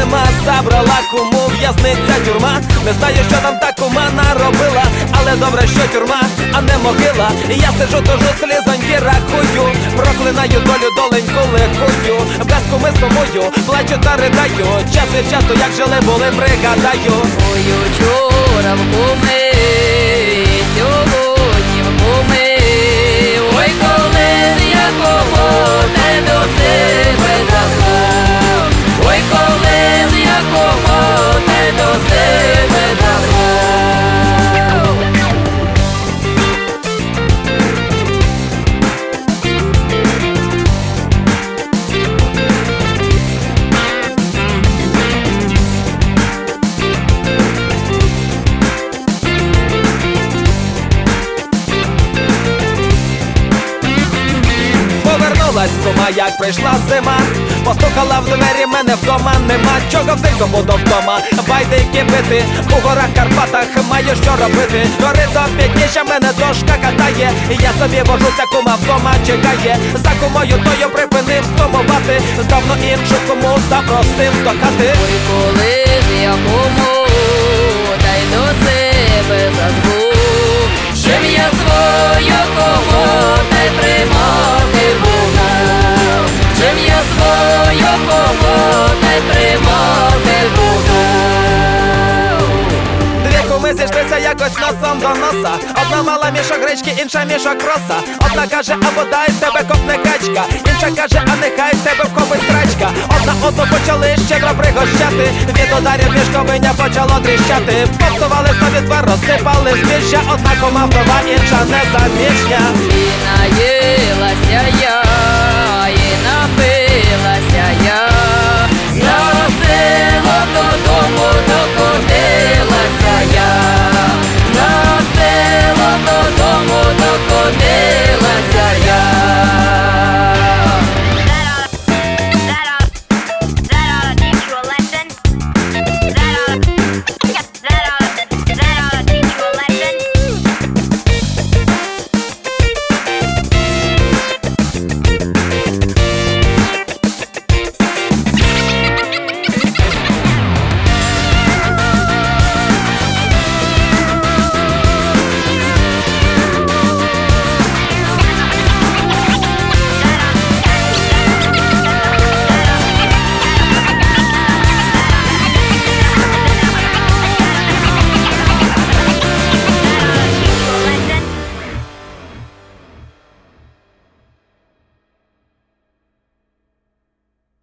нема. Забрала куму в'язниця тюрма. Не знаю, що там та кума наробила, але добре, що тюрма, а не могила. І я сиджу, тожу слізоньки рахую, проклинаю долю доленьку лихую. Без куми сумую, плачу та ридаю. Час від часу, як жили були, пригадаю. Ой, учора в куми, Повернулась кума, як прийшла зима. Постукала в двері, мене вдома нема. Чого взимку буду вдома? Байдики бити, у горах Карпатах маю що робити. Гори до підніжжя мене дошка катає. Я собі вожуся, кума вдома чекає. За кумою тою припинив сумувати. Давно іншу кому запросив до хати. Ой, коли ж я кому та й до себе Зійшлися якось носом до носа. Одна мала мішок гречки, інша мішок роса. Одна каже, або дай тебе копне качка. Інша каже, а нехай тебе вхопить страчка. Одна одну почали щедро пригощати. Від ударів мішковиня почало тріщати. Попсували собі твар, розсипали збіжжя. Одна кума вдова, інша незаміжня.